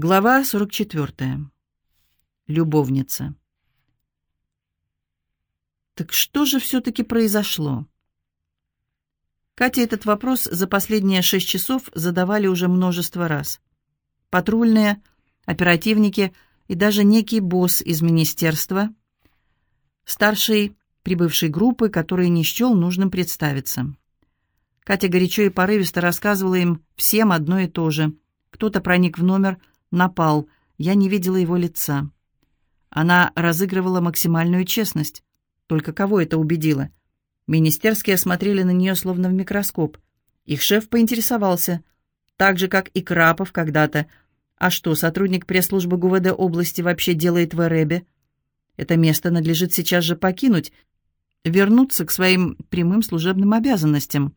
Глава 44. Любовница. Так что же все-таки произошло? Кате этот вопрос за последние шесть часов задавали уже множество раз. Патрульные, оперативники и даже некий босс из министерства, старший прибывшей группы, который не счел нужным представиться. Катя горячо и порывисто рассказывала им всем одно и то же. Кто-то проник в номер, напал. Я не видела его лица. Она разыгрывала максимальную честность. Только кого это убедило? Министерские смотрели на нее словно в микроскоп. Их шеф поинтересовался, так же, как и Крапов когда-то. А что, сотрудник пресс-службы ГУВД области вообще делает в Эребе? Это место надлежит сейчас же покинуть, вернуться к своим прямым служебным обязанностям.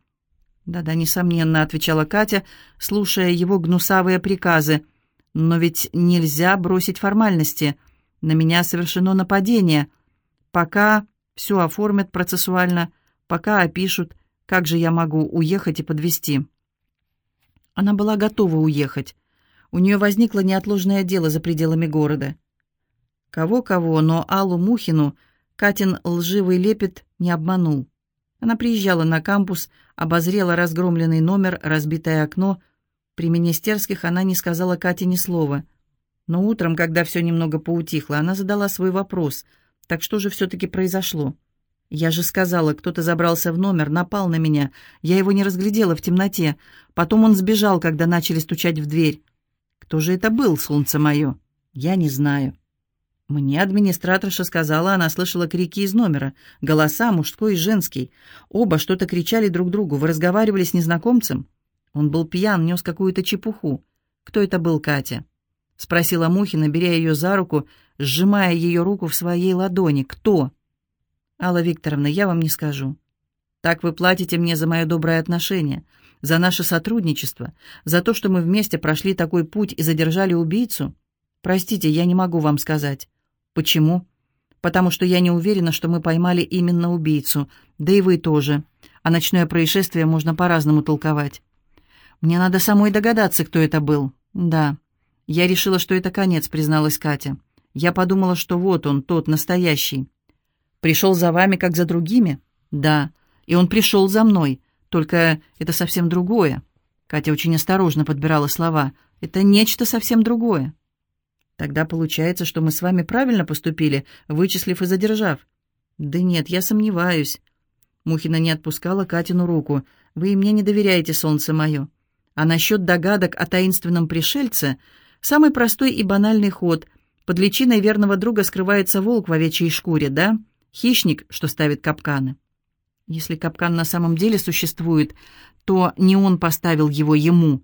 «Да-да, несомненно», — отвечала Катя, слушая его гнусавые приказы. Но ведь нельзя бросить формальности. На меня совершено нападение. Пока все оформят процессуально, пока опишут, как же я могу уехать и подвести. Она была готова уехать. У нее возникло неотложное дело за пределами города. Кого-кого, но Аллу Мухину Катин лживый лепет не обманул. Она приезжала на кампус, обозрела разгромленный номер, разбитое окно — при министерских она не сказала Кате ни слова. Но утром, когда все немного поутихло, она задала свой вопрос. «Так что же все-таки произошло?» «Я же сказала, кто-то забрался в номер, напал на меня. Я его не разглядела в темноте. Потом он сбежал, когда начали стучать в дверь. Кто же это был, солнце мое?» «Я не знаю». Мне администраторша сказала, она слышала крики из номера. Голоса, мужской и женский. Оба что-то кричали друг другу. Вы разговаривали с незнакомцем?» Он был пьян, нес какую-то чепуху. «Кто это был, Катя?» — спросила Мухина, беря ее за руку, сжимая ее руку в своей ладони. «Кто?» «Алла Викторовна, я вам не скажу. Так вы платите мне за мое доброе отношение, за наше сотрудничество, за то, что мы вместе прошли такой путь и задержали убийцу? Простите, я не могу вам сказать. Почему? Потому что я не уверена, что мы поймали именно убийцу, да и вы тоже. А ночное происшествие можно по-разному толковать. Мне надо самой догадаться, кто это был. Да. Я решила, что это конец, призналась Катя. Я подумала, что вот он, тот настоящий. Пришел за вами, как за другими? Да. И он пришел за мной. Только это совсем другое. Катя очень осторожно подбирала слова. Это нечто совсем другое. Тогда получается, что мы с вами правильно поступили, вычислив и задержав. Да нет, я сомневаюсь. Мухина не отпускала Катину руку. Вы мне не доверяете, солнце мое. А насчет догадок о таинственном пришельце – самый простой и банальный ход. Под личиной верного друга скрывается волк в овечьей шкуре, да? Хищник, что ставит капканы. Если капкан на самом деле существует, то не он поставил его ему.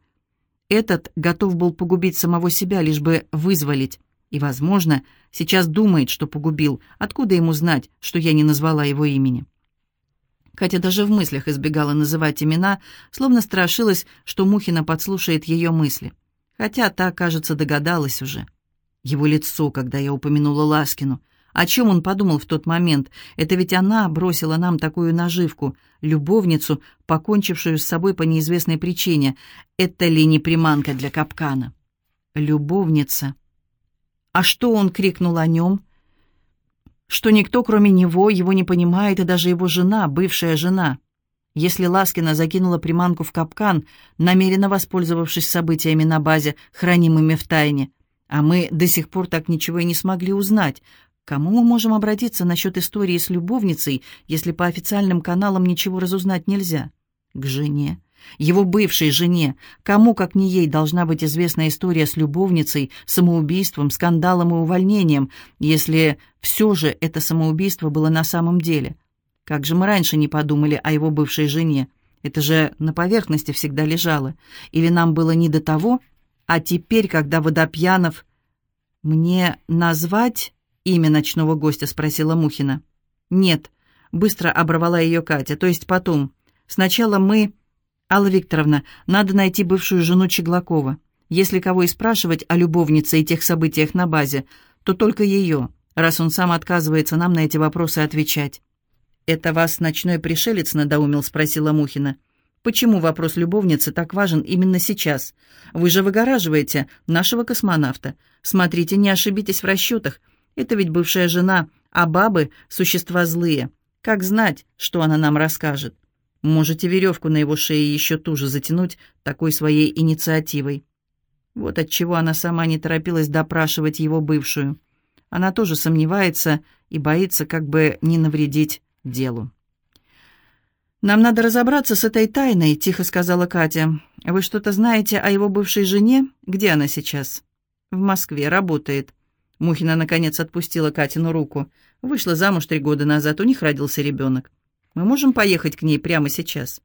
Этот готов был погубить самого себя, лишь бы вызволить. И, возможно, сейчас думает, что погубил. Откуда ему знать, что я не назвала его имени? Катя даже в мыслях избегала называть имена, словно страшилась, что Мухина подслушает ее мысли. Хотя та, кажется, догадалась уже. Его лицо, когда я упомянула Ласкину. О чем он подумал в тот момент? Это ведь она бросила нам такую наживку, любовницу, покончившую с собой по неизвестной причине. Это ли не приманка для капкана? Любовница. А что он крикнул о нем? Что никто, кроме него, его не понимает, и даже его жена, бывшая жена. Если Ласкина закинула приманку в капкан, намеренно воспользовавшись событиями на базе, хранимыми в тайне, а мы до сих пор так ничего и не смогли узнать, кому мы можем обратиться насчет истории с любовницей, если по официальным каналам ничего разузнать нельзя? К жене его бывшей жене. Кому, как не ей, должна быть известна история с любовницей, самоубийством, скандалом и увольнением, если все же это самоубийство было на самом деле? Как же мы раньше не подумали о его бывшей жене? Это же на поверхности всегда лежало. Или нам было не до того? А теперь, когда Водопьянов... «Мне назвать имя ночного гостя?» — спросила Мухина. «Нет», — быстро оборвала ее Катя. «То есть потом. Сначала мы...» «Алла Викторовна, надо найти бывшую жену Чеглакова. Если кого и спрашивать о любовнице и тех событиях на базе, то только ее, раз он сам отказывается нам на эти вопросы отвечать». «Это вас ночной пришелец надоумил?» — спросила Мухина. Почему вопрос любовницы так важен именно сейчас? Вы же выгораживаете нашего космонавта. Смотрите, не ошибитесь в расчетах. Это ведь бывшая жена, а бабы — существа злые. Как знать, что она нам расскажет? Можете веревку на его шее еще туже затянуть такой своей инициативой. Вот отчего она сама не торопилась допрашивать его бывшую. Она тоже сомневается и боится как бы не навредить делу. «Нам надо разобраться с этой тайной», — тихо сказала Катя. «Вы что-то знаете о его бывшей жене? Где она сейчас?» «В Москве. Работает». Мухина, наконец, отпустила Катину руку. Вышла замуж три года назад, у них родился ребенок. «Мы можем поехать к ней прямо сейчас?»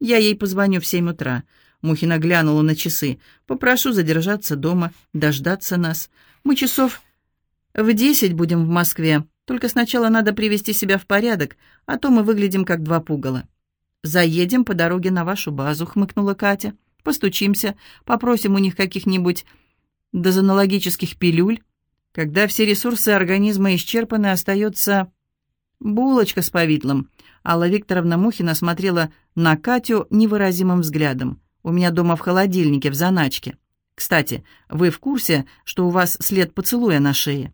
«Я ей позвоню в семь утра». Мухина глянула на часы. «Попрошу задержаться дома, дождаться нас. Мы часов в десять будем в Москве. Только сначала надо привести себя в порядок, а то мы выглядим как два пугала». «Заедем по дороге на вашу базу», — хмыкнула Катя. «Постучимся, попросим у них каких-нибудь дозонологических пилюль. Когда все ресурсы организма исчерпаны, остается булочка с повидлом». Алла Викторовна Мухина смотрела на Катю невыразимым взглядом. «У меня дома в холодильнике, в заначке. Кстати, вы в курсе, что у вас след поцелуя на шее?»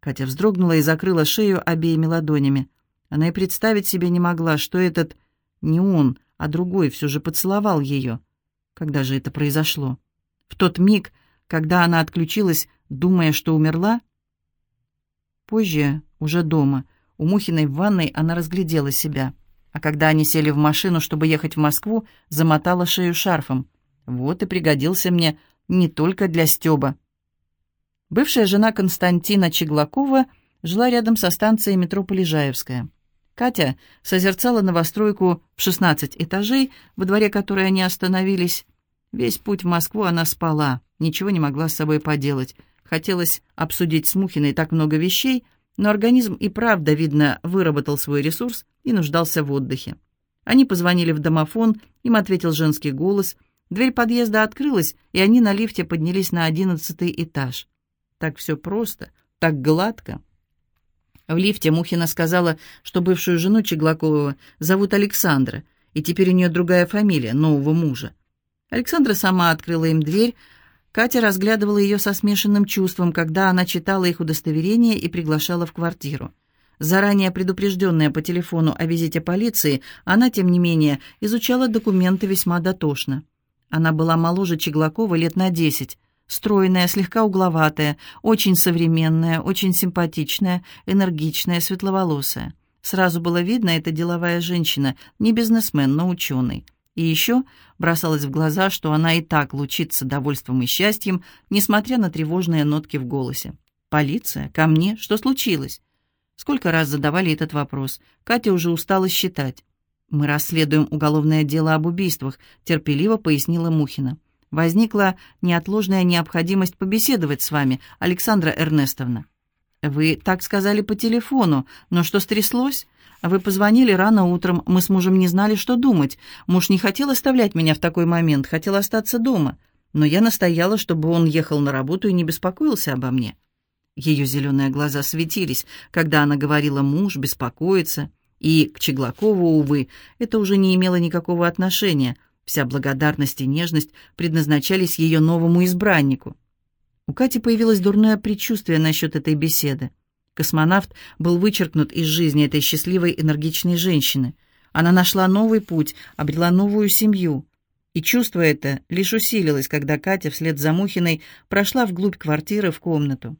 Катя вздрогнула и закрыла шею обеими ладонями. Она и представить себе не могла, что этот не он, а другой все же поцеловал ее. Когда же это произошло? В тот миг, когда она отключилась, думая, что умерла? Позже, уже дома, у Мухиной в ванной она разглядела себя. А когда они сели в машину, чтобы ехать в Москву, замотала шею шарфом. Вот и пригодился мне не только для Стёба. Бывшая жена Константина Чеглакова жила рядом со станцией метро Полежаевская. Катя созерцала новостройку в 16 этажей, во дворе которой они остановились. Весь путь в Москву она спала, ничего не могла с собой поделать. Хотелось обсудить с Мухиной так много вещей, но организм и правда, видно, выработал свой ресурс и нуждался в отдыхе. Они позвонили в домофон, им ответил женский голос. Дверь подъезда открылась, и они на лифте поднялись на одиннадцатый этаж. Так все просто, так гладко. В лифте Мухина сказала, что бывшую жену Чеглакова зовут Александра, и теперь у нее другая фамилия, нового мужа. Александра сама открыла им дверь. Катя разглядывала ее со смешанным чувством, когда она читала их удостоверение и приглашала в квартиру. Заранее предупрежденная по телефону о визите полиции, она, тем не менее, изучала документы весьма дотошно. Она была моложе Чеглакова лет на десять, Стройная, слегка угловатая, очень современная, очень симпатичная, энергичная, светловолосая. Сразу было видно, это деловая женщина, не бизнесмен, но ученый. И еще бросалось в глаза, что она и так лучится довольством и счастьем, несмотря на тревожные нотки в голосе. «Полиция? Ко мне? Что случилось?» Сколько раз задавали этот вопрос. Катя уже устала считать. «Мы расследуем уголовное дело об убийствах», — терпеливо пояснила Мухина. Возникла неотложная необходимость побеседовать с вами, Александра Эрнестовна. Вы так сказали по телефону, но что стряслось? Вы позвонили рано утром, мы с мужем не знали, что думать. Муж не хотел оставлять меня в такой момент, хотел остаться дома. Но я настояла, чтобы он ехал на работу и не беспокоился обо мне. Ее зеленые глаза светились, когда она говорила «муж беспокоится». И к Чеглакову, увы, это уже не имело никакого отношения. Вся благодарность и нежность предназначались ее новому избраннику. У Кати появилось дурное предчувствие насчет этой беседы. Космонавт был вычеркнут из жизни этой счастливой, энергичной женщины. Она нашла новый путь, обрела новую семью. И чувство это лишь усилилось, когда Катя вслед за Мухиной прошла вглубь квартиры в комнату.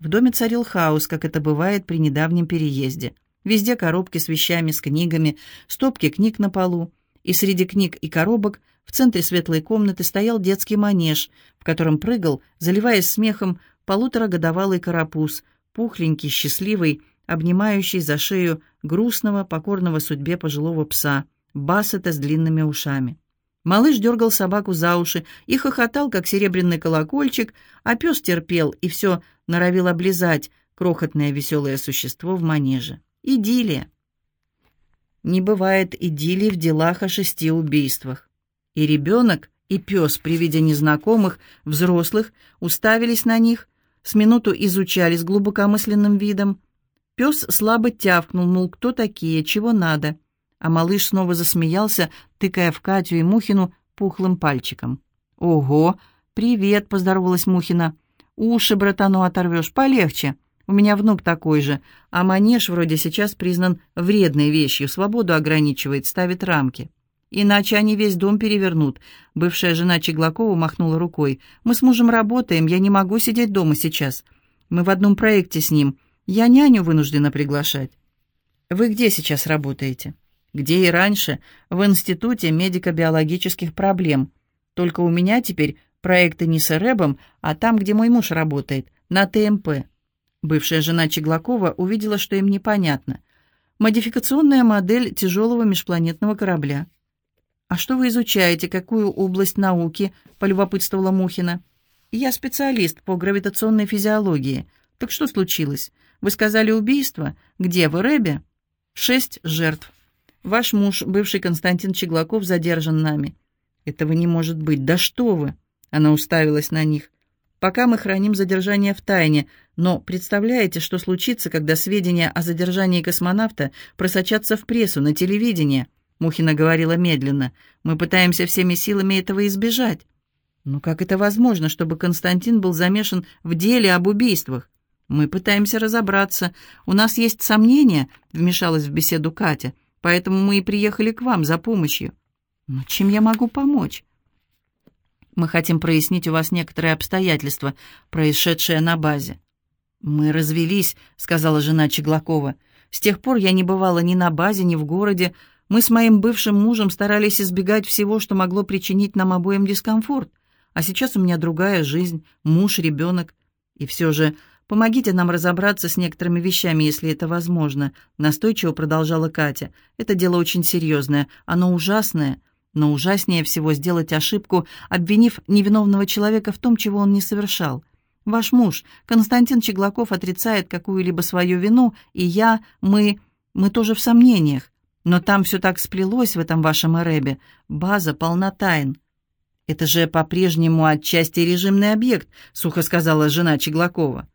В доме царил хаос, как это бывает при недавнем переезде. Везде коробки с вещами, с книгами, стопки книг на полу и среди книг и коробок в центре светлой комнаты стоял детский манеж, в котором прыгал, заливаясь смехом, полуторагодовалый карапуз, пухленький, счастливый, обнимающий за шею грустного, покорного судьбе пожилого пса, бассета с длинными ушами. Малыш дергал собаку за уши и хохотал, как серебряный колокольчик, а пес терпел и все норовил облизать крохотное веселое существо в манеже. Идиллия. Не бывает идиллии в делах о шести убийствах. И ребенок, и пес при виде незнакомых, взрослых, уставились на них, с минуту изучали с глубокомысленным видом. Пес слабо тявкнул, мол, кто такие, чего надо. А малыш снова засмеялся, тыкая в Катю и Мухину пухлым пальчиком. «Ого! Привет!» — поздоровалась Мухина. «Уши братану оторвешь, полегче. У меня внук такой же, а манеж вроде сейчас признан вредной вещью, свободу ограничивает, ставит рамки. Иначе они весь дом перевернут». Бывшая жена Чеглакова махнула рукой. «Мы с мужем работаем, я не могу сидеть дома сейчас. Мы в одном проекте с ним. Я няню вынуждена приглашать». «Вы где сейчас работаете?» «Где и раньше, в Институте медико-биологических проблем. Только у меня теперь проекты не с Рэбом, а там, где мой муж работает, на ТМП». Бывшая жена Чеглакова увидела, что им непонятно. Модификационная модель тяжелого межпланетного корабля. «А что вы изучаете? Какую область науки?» — полюбопытствовала Мухина. «Я специалист по гравитационной физиологии. Так что случилось? Вы сказали убийство? Где, в Рэбе?» «Шесть жертв. Ваш муж, бывший Константин Чеглаков, задержан нами». «Этого не может быть. Да что вы!» Она уставилась на них. «Пока мы храним задержание в тайне, но представляете, что случится, когда сведения о задержании космонавта просочатся в прессу, на телевидение?» Мухина говорила медленно. «Мы пытаемся всеми силами этого избежать». «Ну как это возможно, чтобы Константин был замешан в деле об убийствах? Мы пытаемся разобраться. У нас есть сомнения», — вмешалась в беседу Катя, «поэтому мы и приехали к вам за помощью». «Но чем я могу помочь?» «Мы хотим прояснить у вас некоторые обстоятельства, происшедшие на базе». «Мы развелись», — сказала жена Чеглакова. «С тех пор я не бывала ни на базе, ни в городе. Мы с моим бывшим мужем старались избегать всего, что могло причинить нам обоим дискомфорт. А сейчас у меня другая жизнь, муж, ребенок. И все же помогите нам разобраться с некоторыми вещами, если это возможно», — настойчиво продолжала Катя. «Это дело очень серьезное, оно ужасное, но ужаснее всего сделать ошибку, обвинив невиновного человека в том, чего он не совершал. Ваш муж, Константин Чеглаков, отрицает какую-либо свою вину, и я, мы, мы тоже в сомнениях. Но там все так сплелось в этом вашем Эребе. База полна тайн». «Это же по-прежнему отчасти режимный объект», — сухо сказала жена Чеглакова.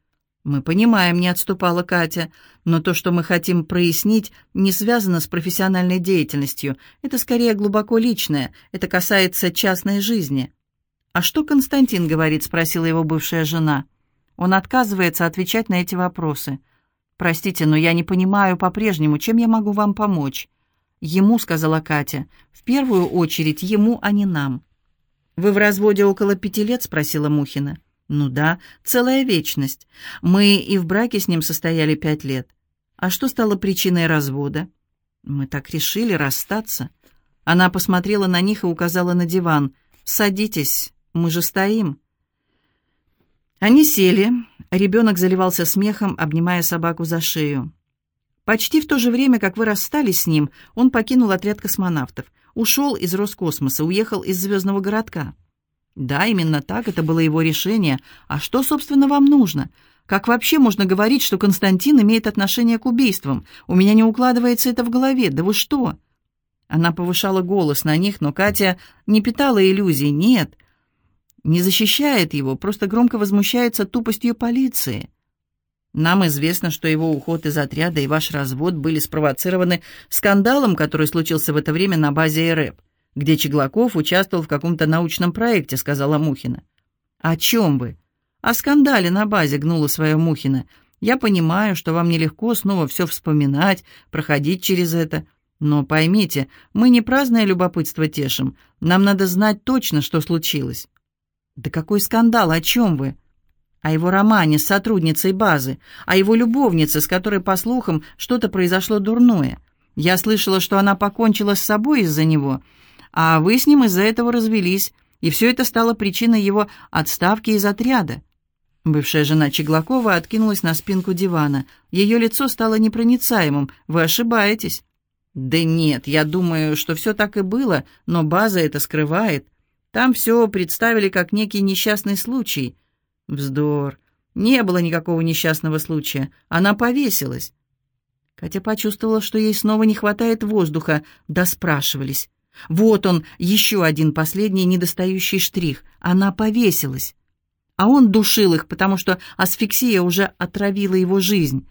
«Мы понимаем», — не отступала Катя, «но то, что мы хотим прояснить, не связано с профессиональной деятельностью. Это скорее глубоко личное, это касается частной жизни». «А что Константин говорит?» — спросила его бывшая жена. «Он отказывается отвечать на эти вопросы. Простите, но я не понимаю по-прежнему, чем я могу вам помочь». «Ему», — сказала Катя, — «в первую очередь ему, а не нам». «Вы в разводе около пяти лет?» — спросила Мухина. «Ну да, целая вечность. Мы и в браке с ним состояли пять лет. А что стало причиной развода?» «Мы так решили расстаться». Она посмотрела на них и указала на диван. «Садитесь, мы же стоим». Они сели. Ребенок заливался смехом, обнимая собаку за шею. Почти в то же время, как вы расстались с ним, он покинул отряд космонавтов. Ушел из Роскосмоса, уехал из звездного городка. Да, именно так, это было его решение. А что, собственно, вам нужно? Как вообще можно говорить, что Константин имеет отношение к убийствам? У меня не укладывается это в голове. Да вы что? Она повышала голос на них, но Катя не питала иллюзий. Нет, не защищает его, просто громко возмущается тупостью полиции. Нам известно, что его уход из отряда и ваш развод были спровоцированы скандалом, который случился в это время на базе РЭП, где Чеглаков участвовал в каком-то научном проекте, сказала Мухина. «О чем вы?» «О скандале на базе», — гнула свое Мухина. «Я понимаю, что вам нелегко снова все вспоминать, проходить через это. Но поймите, мы не праздное любопытство тешим. Нам надо знать точно, что случилось». «Да какой скандал? О чем вы?» О его романе с сотрудницей базы, о его любовнице, с которой, по слухам, что-то произошло дурное. Я слышала, что она покончила с собой из-за него, а вы с ним из-за этого развелись, и все это стало причиной его отставки из отряда». Бывшая жена Чеглакова откинулась на спинку дивана. Ее лицо стало непроницаемым. «Вы ошибаетесь». «Да нет, я думаю, что все так и было, но база это скрывает. Там все представили как некий несчастный случай». Вздор. Не было никакого несчастного случая. Она повесилась. Катя почувствовала, что ей снова не хватает воздуха. Да спрашивались. Вот он, еще один последний недостающий штрих. Она повесилась. А он душил их, потому что асфиксия уже отравила его жизнь.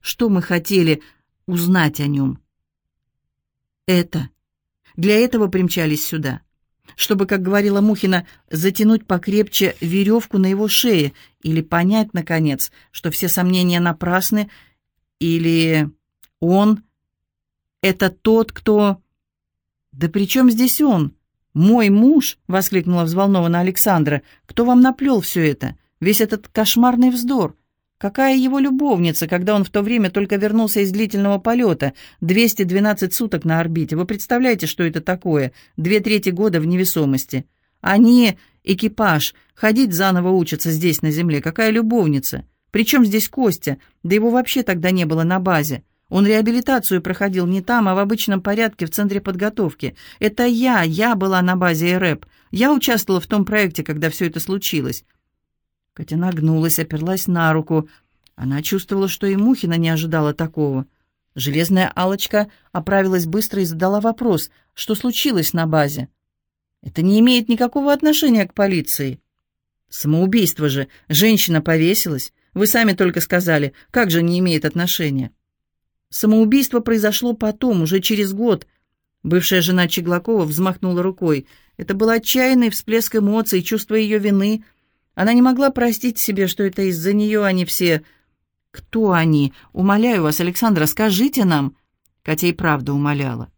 Что мы хотели узнать о нем? Это. Для этого примчались сюда. Чтобы, как говорила Мухина, затянуть покрепче веревку на его шее или понять, наконец, что все сомнения напрасны, или он — это тот, кто... «Да при чем здесь он? Мой муж!» — воскликнула взволнованно Александра. «Кто вам наплел все это? Весь этот кошмарный вздор? Какая его любовница, когда он в то время только вернулся из длительного полета? 212 суток на орбите. Вы представляете, что это такое? Две трети года в невесомости. Они, экипаж, ходить заново учатся здесь, на земле. Какая любовница? Причем здесь Костя? Да его вообще тогда не было на базе. Он реабилитацию проходил не там, а в обычном порядке в центре подготовки. Это я, я была на базе РЭП. Я участвовала в том проекте, когда все это случилось. Катя нагнулась, оперлась на руку. Она чувствовала, что и Мухина не ожидала такого. Железная алочка оправилась быстро и задала вопрос, что случилось на базе. «Это не имеет никакого отношения к полиции». «Самоубийство же! Женщина повесилась! Вы сами только сказали, как же не имеет отношения?» Самоубийство произошло потом, уже через год. Бывшая жена Чеглакова взмахнула рукой. Это был отчаянный всплеск эмоций, чувство ее вины. Она не могла простить себе, что это из-за нее они все... «Кто они? Умоляю вас, Александра, скажите нам!» Катя и правда умоляла.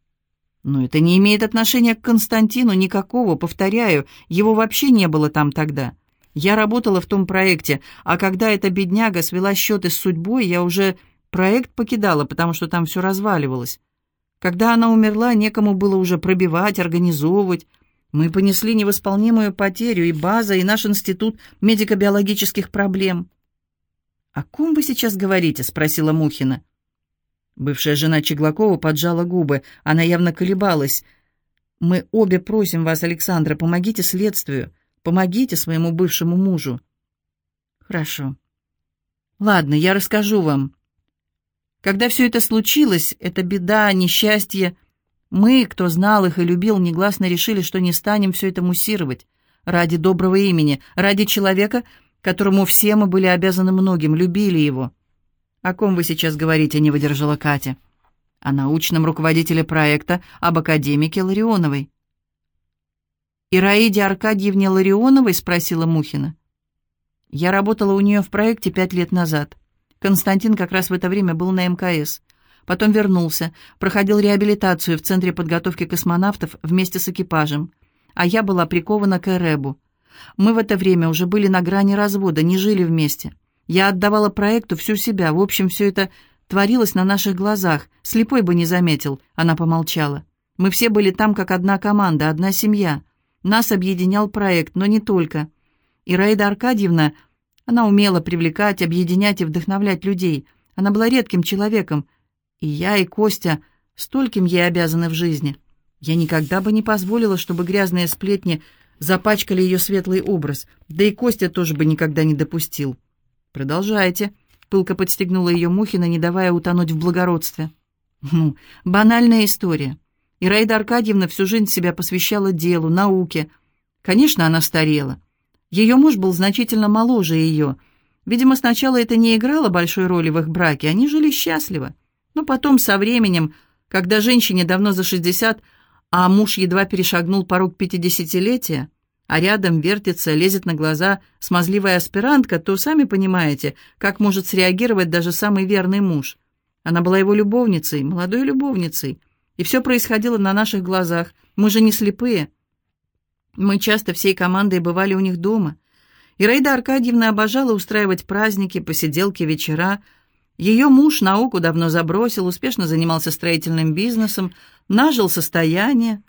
«Но это не имеет отношения к Константину никакого, повторяю, его вообще не было там тогда. Я работала в том проекте, а когда эта бедняга свела счеты с судьбой, я уже Проект покидала, потому что там все разваливалось. Когда она умерла, некому было уже пробивать, организовывать. Мы понесли невосполнимую потерю и база, и наш институт медико-биологических проблем. «О ком вы сейчас говорите?» — спросила Мухина. Бывшая жена Чеглакова поджала губы. Она явно колебалась. «Мы обе просим вас, Александра, помогите следствию. Помогите своему бывшему мужу». «Хорошо. Ладно, я расскажу вам. Когда все это случилось, эта беда, несчастье, мы, кто знал их и любил, негласно решили, что не станем все это муссировать. Ради доброго имени, ради человека, которому все мы были обязаны многим, любили его. «О ком вы сейчас говорите?» — не выдержала Катя. «О научном руководителе проекта, об академике Ларионовой». «Ираиде Аркадьевне Ларионовой?» — спросила Мухина. «Я работала у нее в проекте пять лет назад». Константин как раз в это время был на МКС. Потом вернулся, проходил реабилитацию в Центре подготовки космонавтов вместе с экипажем. А я была прикована к Эребу. Мы в это время уже были на грани развода, не жили вместе. Я отдавала проекту всю себя. В общем, все это творилось на наших глазах. Слепой бы не заметил, она помолчала. Мы все были там как одна команда, одна семья. Нас объединял проект, но не только. И Раида Аркадьевна она умела привлекать, объединять и вдохновлять людей. Она была редким человеком. И я, и Костя стольким ей обязаны в жизни. Я никогда бы не позволила, чтобы грязные сплетни запачкали ее светлый образ. Да и Костя тоже бы никогда не допустил. «Продолжайте», — пылко подстегнула ее Мухина, не давая утонуть в благородстве. «Ну, банальная история. Ираида Аркадьевна всю жизнь себя посвящала делу, науке. Конечно, она старела. Ее муж был значительно моложе ее. Видимо, сначала это не играло большой роли в их браке, они жили счастливо. Но потом, со временем, когда женщине давно за 60, а муж едва перешагнул порог пятидесятилетия, а рядом вертится, лезет на глаза смазливая аспирантка, то, сами понимаете, как может среагировать даже самый верный муж. Она была его любовницей, молодой любовницей. И все происходило на наших глазах. Мы же не слепые. Мы часто всей командой бывали у них дома. Ираида Аркадьевна обожала устраивать праздники, посиделки, вечера. Ее муж науку давно забросил, успешно занимался строительным бизнесом, нажил состояние.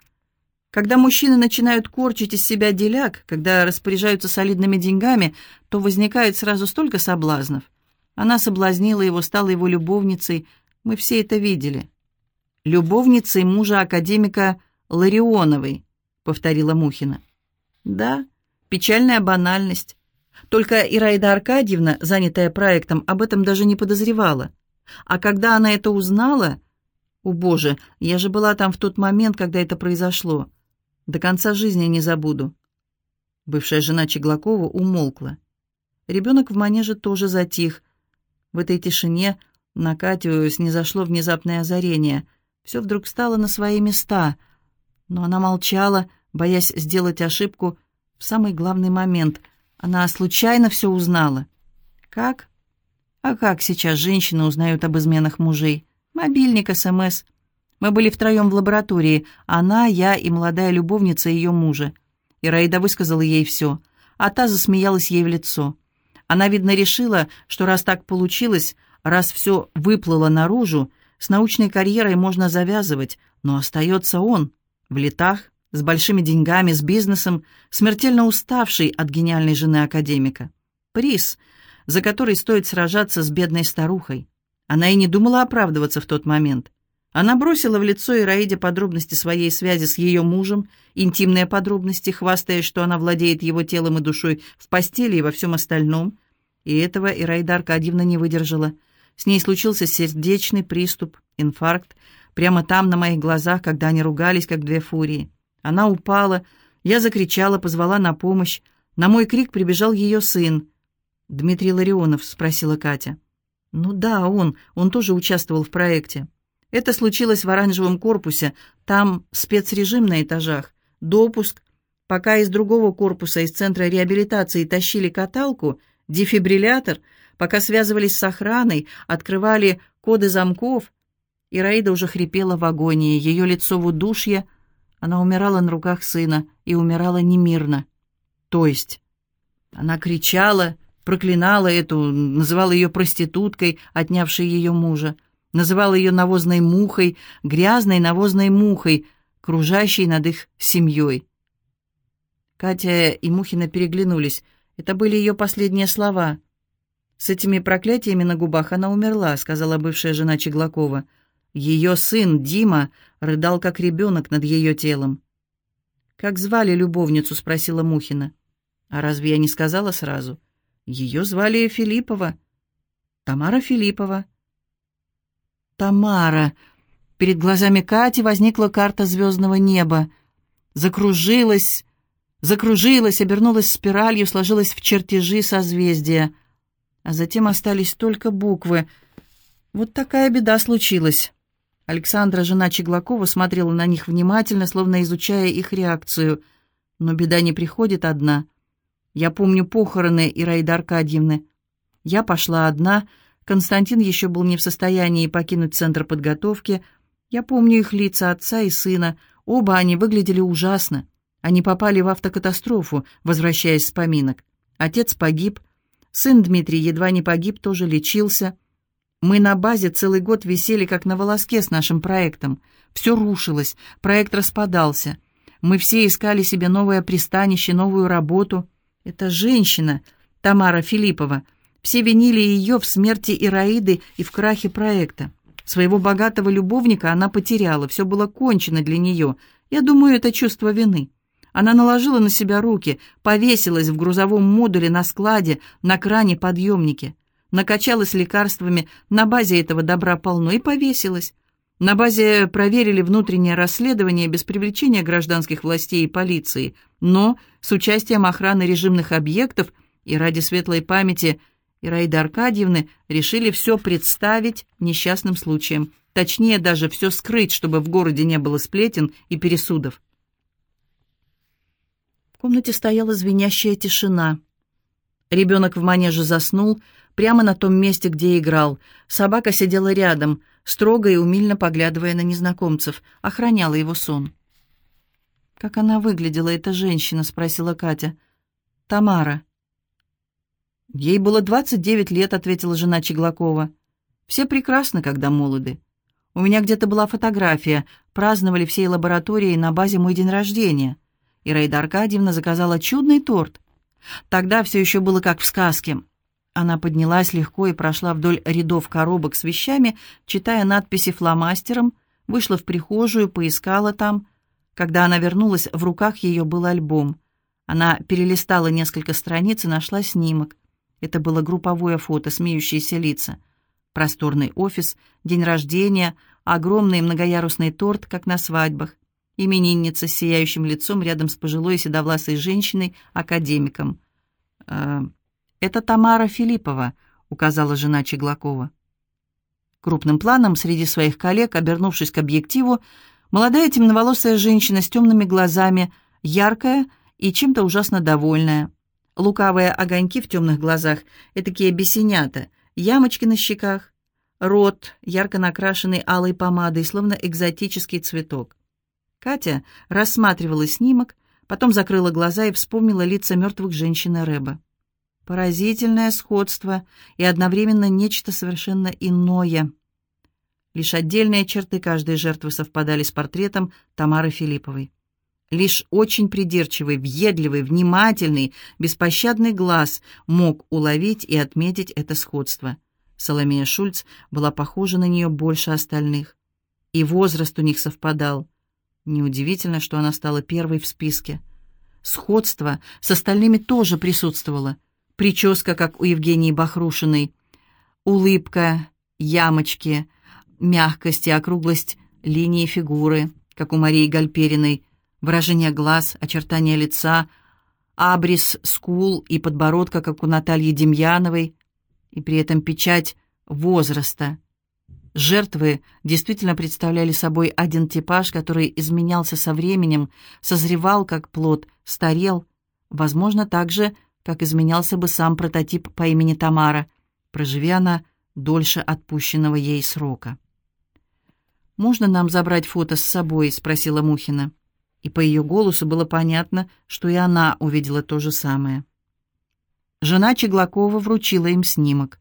Когда мужчины начинают корчить из себя деляк, когда распоряжаются солидными деньгами, то возникает сразу столько соблазнов. Она соблазнила его, стала его любовницей. Мы все это видели. Любовницей мужа академика Ларионовой, повторила Мухина. Да, печальная банальность. Только Ираида Аркадьевна, занятая проектом, об этом даже не подозревала. А когда она это узнала... О, Боже, я же была там в тот момент, когда это произошло. До конца жизни не забуду. Бывшая жена Чеглакова умолкла. Ребенок в манеже тоже затих. В этой тишине на Катю снизошло внезапное озарение. Все вдруг стало на свои места, но она молчала, боясь сделать ошибку в самый главный момент. Она случайно все узнала. Как? А как сейчас женщины узнают об изменах мужей? Мобильник, СМС. Мы были втроем в лаборатории. Она, я и молодая любовница ее мужа. И Раида высказала ей все, а та засмеялась ей в лицо. Она, видно, решила, что раз так получилось, раз все выплыло наружу, с научной карьерой можно завязывать, но остается он, в летах, с большими деньгами, с бизнесом, смертельно уставший от гениальной жены академика. Приз, за который стоит сражаться с бедной старухой. Она и не думала оправдываться в тот момент. Она бросила в лицо Ираиде подробности своей связи с ее мужем, интимные подробности, хвастаясь, что она владеет его телом и душой в постели и во всем остальном. И этого Ираида Аркадьевна не выдержала. С ней случился сердечный приступ, инфаркт, прямо там, на моих глазах, когда они ругались, как две фурии. Она упала, я закричала, позвала на помощь. На мой крик прибежал ее сын. «Дмитрий Ларионов?» — спросила Катя. «Ну да, он. Он тоже участвовал в проекте». Это случилось в оранжевом корпусе, там спецрежим на этажах, допуск. Пока из другого корпуса, из центра реабилитации тащили каталку, дефибриллятор, пока связывались с охраной, открывали коды замков, Ираида уже хрипела в агонии, ее лицо в удушье, она умирала на руках сына и умирала немирно. То есть она кричала, проклинала эту, называла ее проституткой, отнявшей ее мужа называл ее навозной мухой, грязной навозной мухой, кружащей над их семьей. Катя и Мухина переглянулись. Это были ее последние слова. «С этими проклятиями на губах она умерла», — сказала бывшая жена Чеглакова. Ее сын, Дима, рыдал как ребенок над ее телом. «Как звали любовницу?» — спросила Мухина. «А разве я не сказала сразу?» «Ее звали Филиппова». «Тамара Филиппова». Тамара. Перед глазами Кати возникла карта звездного неба. Закружилась, закружилась, обернулась спиралью, сложилась в чертежи созвездия. А затем остались только буквы. Вот такая беда случилась. Александра, жена Чеглакова, смотрела на них внимательно, словно изучая их реакцию. Но беда не приходит одна. Я помню похороны Ираиды Аркадьевны. Я пошла одна — Константин еще был не в состоянии покинуть центр подготовки. Я помню их лица отца и сына. Оба они выглядели ужасно. Они попали в автокатастрофу, возвращаясь с поминок. Отец погиб. Сын Дмитрий едва не погиб, тоже лечился. Мы на базе целый год висели как на волоске с нашим проектом. Все рушилось, проект распадался. Мы все искали себе новое пристанище, новую работу. Это женщина, Тамара Филиппова, все винили ее в смерти Ираиды и в крахе проекта. Своего богатого любовника она потеряла, все было кончено для нее. Я думаю, это чувство вины. Она наложила на себя руки, повесилась в грузовом модуле на складе, на кране подъемнике. Накачалась лекарствами, на базе этого добра полно, и повесилась. На базе проверили внутреннее расследование без привлечения гражданских властей и полиции, но с участием охраны режимных объектов и ради светлой памяти – и Раиды Аркадьевны решили все представить несчастным случаем, точнее даже все скрыть, чтобы в городе не было сплетен и пересудов. В комнате стояла звенящая тишина. Ребенок в манеже заснул, прямо на том месте, где играл. Собака сидела рядом, строго и умильно поглядывая на незнакомцев, охраняла его сон. «Как она выглядела, эта женщина?» — спросила Катя. «Тамара». «Ей было 29 лет», — ответила жена Чеглакова. «Все прекрасны, когда молоды. У меня где-то была фотография. Праздновали всей лабораторией на базе мой день рождения. И Раида Аркадьевна заказала чудный торт. Тогда все еще было как в сказке». Она поднялась легко и прошла вдоль рядов коробок с вещами, читая надписи фломастером, вышла в прихожую, поискала там. Когда она вернулась, в руках ее был альбом. Она перелистала несколько страниц и нашла снимок. Это было групповое фото, смеющиеся лица. Просторный офис, день рождения, огромный многоярусный торт, как на свадьбах. Именинница с сияющим лицом рядом с пожилой седовласой женщиной, академиком. «Э, «Это Тамара Филиппова», — указала жена Чеглакова. Крупным планом среди своих коллег, обернувшись к объективу, молодая темноволосая женщина с темными глазами, яркая и чем-то ужасно довольная. Лукавые огоньки в темных глазах, этакие бесенята, ямочки на щеках, рот, ярко накрашенный алой помадой, словно экзотический цветок. Катя рассматривала снимок, потом закрыла глаза и вспомнила лица мертвых женщин и Рэба. Поразительное сходство и одновременно нечто совершенно иное. Лишь отдельные черты каждой жертвы совпадали с портретом Тамары Филипповой. Лишь очень придирчивый, въедливый, внимательный, беспощадный глаз мог уловить и отметить это сходство. Соломея Шульц была похожа на нее больше остальных. И возраст у них совпадал. Неудивительно, что она стала первой в списке. Сходство с остальными тоже присутствовало. Прическа, как у Евгении Бахрушиной, улыбка, ямочки, мягкость и округлость линии фигуры, как у Марии Гальпериной, выражение глаз, очертания лица, абрис скул и подбородка, как у Натальи Демьяновой, и при этом печать возраста. Жертвы действительно представляли собой один типаж, который изменялся со временем, созревал как плод, старел, возможно, так же, как изменялся бы сам прототип по имени Тамара, проживи она дольше отпущенного ей срока. «Можно нам забрать фото с собой?» — спросила Мухина. И по ее голосу было понятно, что и она увидела то же самое. Жена Чеглакова вручила им снимок.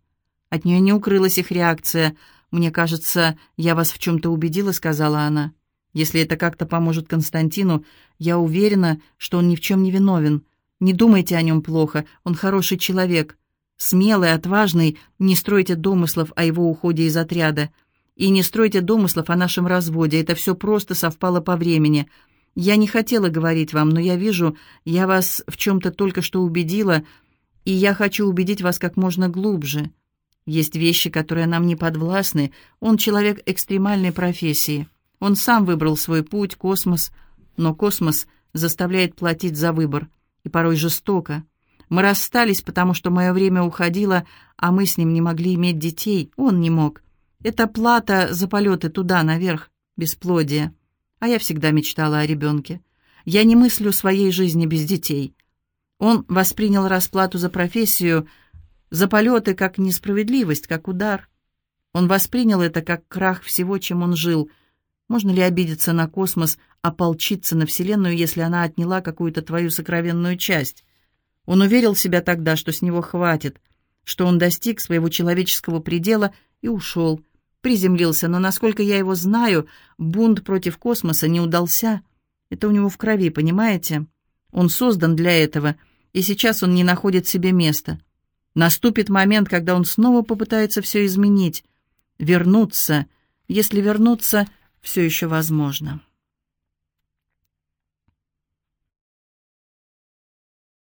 От нее не укрылась их реакция. «Мне кажется, я вас в чем-то убедила», — сказала она. «Если это как-то поможет Константину, я уверена, что он ни в чем не виновен. Не думайте о нем плохо, он хороший человек. Смелый, отважный, не стройте домыслов о его уходе из отряда. И не стройте домыслов о нашем разводе, это все просто совпало по времени. Я не хотела говорить вам, но я вижу, я вас в чем-то только что убедила, и я хочу убедить вас как можно глубже. Есть вещи, которые нам не подвластны. Он человек экстремальной профессии. Он сам выбрал свой путь, космос, но космос заставляет платить за выбор и порой жестоко. Мы расстались, потому что мое время уходило, а мы с ним не могли иметь детей, он не мог. Это плата за полеты туда, наверх, бесплодие. А я всегда мечтала о ребенке. Я не мыслю своей жизни без детей. Он воспринял расплату за профессию, за полеты как несправедливость, как удар. Он воспринял это как крах всего, чем он жил — можно ли обидеться на космос, ополчиться на Вселенную, если она отняла какую-то твою сокровенную часть? Он уверил себя тогда, что с него хватит, что он достиг своего человеческого предела и ушел, приземлился, но, насколько я его знаю, бунт против космоса не удался. Это у него в крови, понимаете? Он создан для этого, и сейчас он не находит себе места. Наступит момент, когда он снова попытается все изменить, вернуться, если вернуться, все еще возможно.